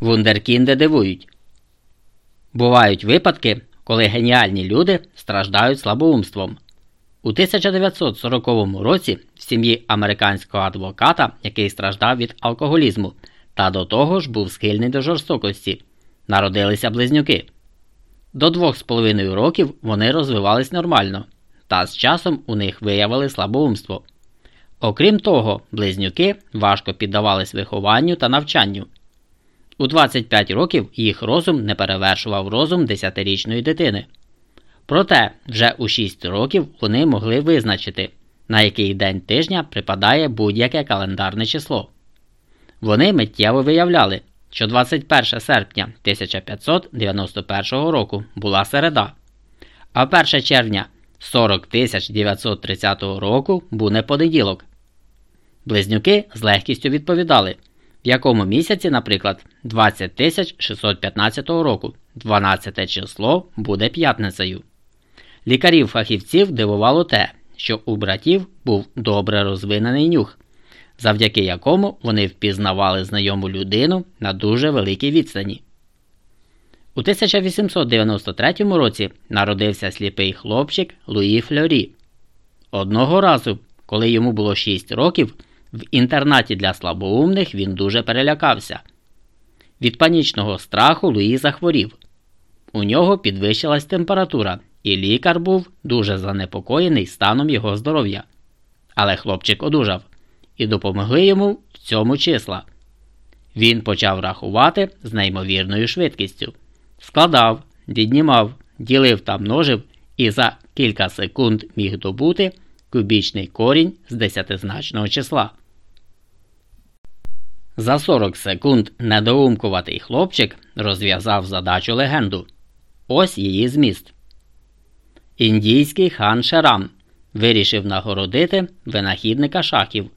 Вундеркінди дивують. Бувають випадки, коли геніальні люди страждають слабоумством. У 1940 році в сім'ї американського адвоката, який страждав від алкоголізму, та до того ж був схильний до жорстокості, народилися близнюки. До двох з половиною років вони розвивались нормально, та з часом у них виявили слабоумство. Окрім того, близнюки важко піддавались вихованню та навчанню. У 25 років їх розум не перевершував розум 10-річної дитини. Проте вже у 6 років вони могли визначити, на який день тижня припадає будь-яке календарне число. Вони миттєво виявляли, що 21 серпня 1591 року була середа, а 1 червня 40930 року був непонеділок. Близнюки з легкістю відповідали, якому місяці, наприклад, 20615 року, 12 число буде п'ятницею. Лікарів-фахівців дивувало те, що у братів був добре розвинений нюх, завдяки якому вони впізнавали знайому людину на дуже великій відстані. У 1893 році народився сліпий хлопчик Луї Флорі. Одного разу, коли йому було 6 років, в інтернаті для слабоумних він дуже перелякався. Від панічного страху Луї захворів. У нього підвищилась температура, і лікар був дуже занепокоєний станом його здоров'я. Але хлопчик одужав і допомогли йому в цьому числа. Він почав рахувати з неймовірною швидкістю, складав, віднімав, ділив та множив і за кілька секунд міг добути кубічний корінь з десятизначного числа. За 40 секунд недоумкуватий хлопчик розв'язав задачу легенду. Ось її зміст. Індійський хан Шерам вирішив нагородити винахідника шахів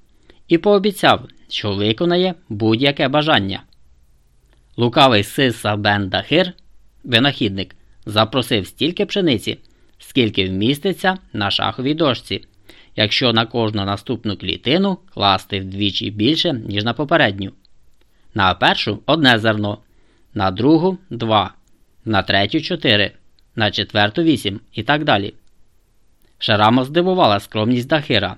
і пообіцяв, що виконає будь-яке бажання. Лукавий Сиса Бен Дахир, винахідник, запросив стільки пшениці, скільки вміститься на шаховій дошці, якщо на кожну наступну клітину класти вдвічі більше, ніж на попередню. На першу одне зерно, на другу два, на третю чотири, на четверту вісім і так далі. Шарамо здивувала скромність Дахира,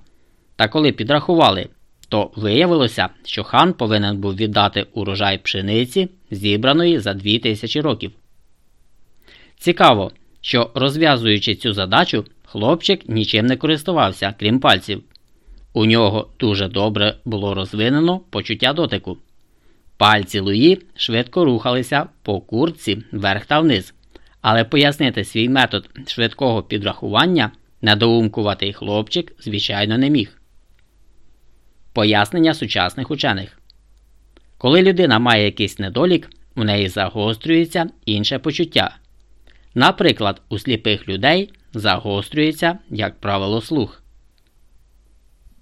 та коли підрахували, то виявилося, що хан повинен був віддати урожай пшениці, зібраної за дві тисячі років. Цікаво, що розв'язуючи цю задачу, хлопчик нічим не користувався, крім пальців. У нього дуже добре було розвинено почуття дотику. Пальці Луї швидко рухалися по куртці вверх та вниз, але пояснити свій метод швидкого підрахування недоумкуватий хлопчик, звичайно, не міг. Пояснення сучасних учених Коли людина має якийсь недолік, у неї загострюється інше почуття. Наприклад, у сліпих людей загострюється, як правило, слух.